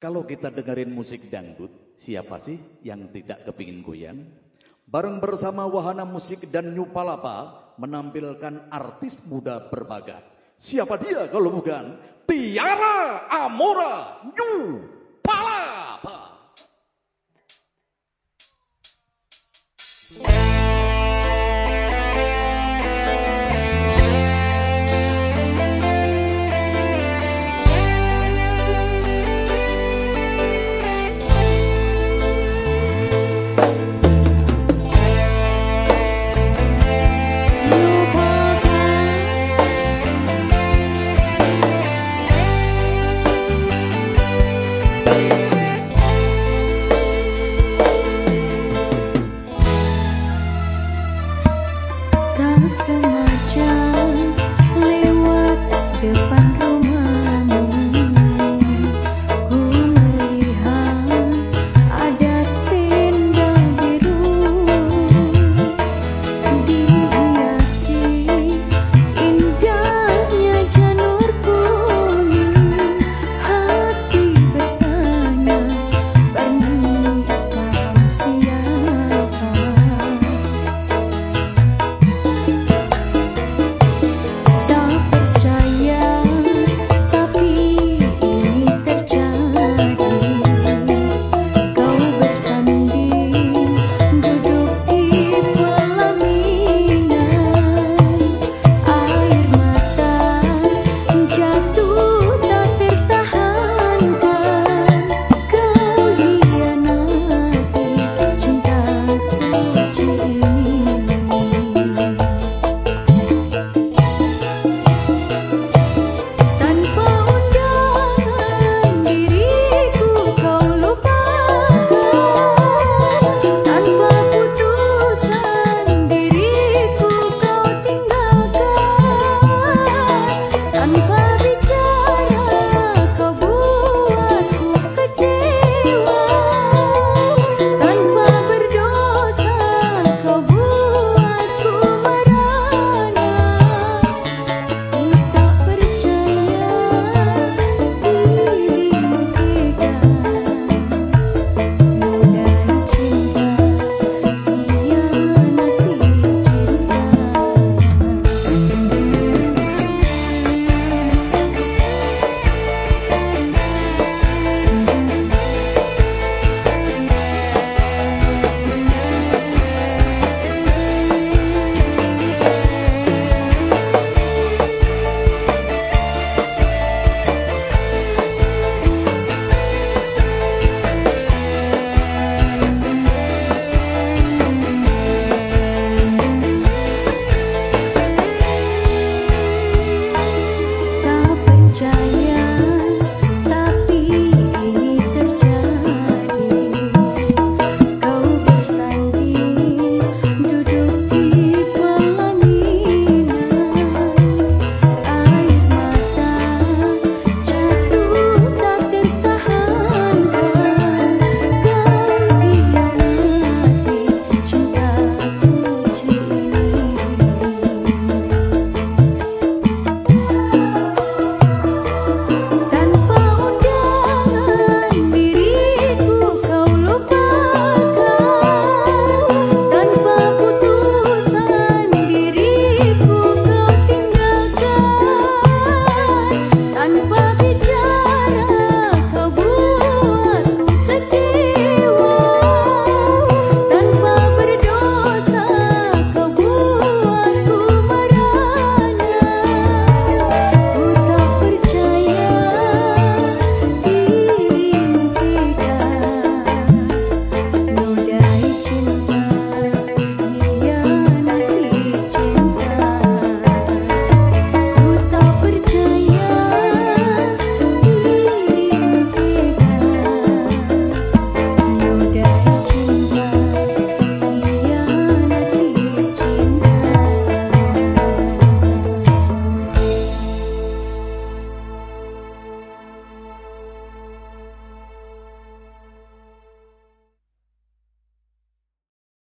Kalau kita dengerin musik dangdut, siapa sih yang tidak kepingin goyang? Bareng bersama Wahana Musik dan New Palapa menampilkan artis muda berbakat. Siapa dia kalau bukan Tiara Amora New Palapa.